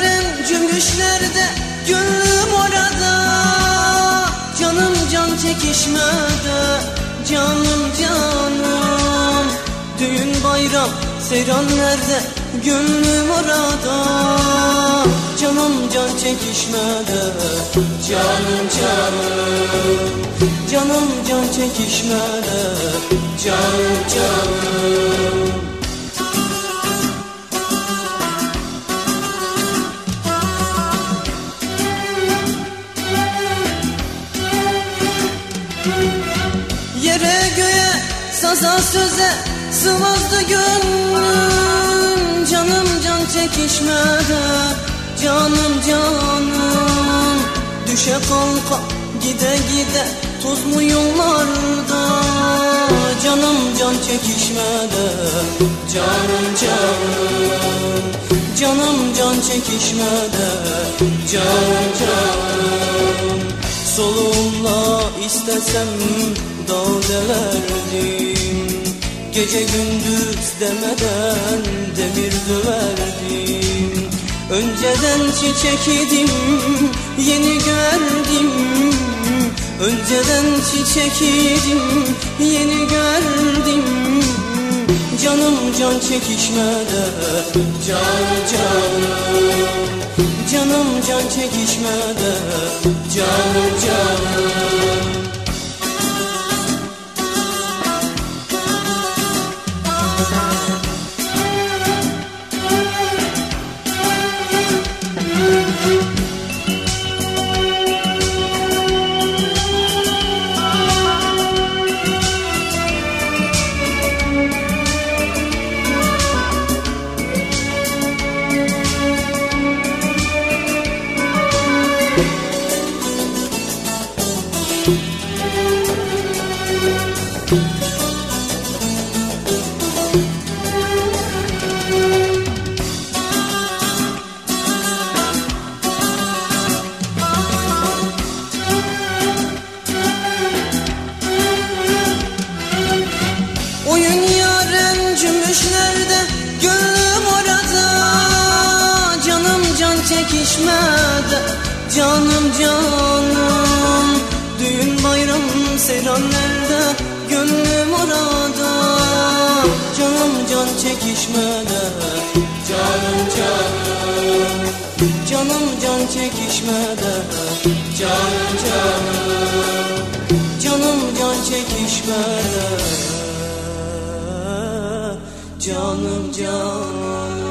Gözlerim cümbüşlerde Gönlüm orada. Canım can çekişmede Canım canım. Düğün bayram Seyran nerede? Gönlüm orada. Canım can çekişmede Canım canım. Canım can çekişmede Canım canım. Yere göğe saza söze sığmazdı gönlüm. Canım can çekişmede canım canım. Düşe kalka gide gide tozlu yollarda? Canım can çekişmede canım canım. Canım can çekişmede canım canım. Solumla istesem dağ delerdim Gece gündüz demeden demir döverdim. Önceden çiçek idim yeni gördüm Önceden çiçek idim yeni gördüm Canım can çekişmede can canım Canım can çekişmede canım canım Oyun yaren cümbüşlerde Gönlüm orada. Canım can çekişmede Canım canım. Düğün bayram seyranlarda Gönlüm orada. Canım can çekişmede Canım canım Canım can çekişmede Canım canım Canım can çekişmede Canım canım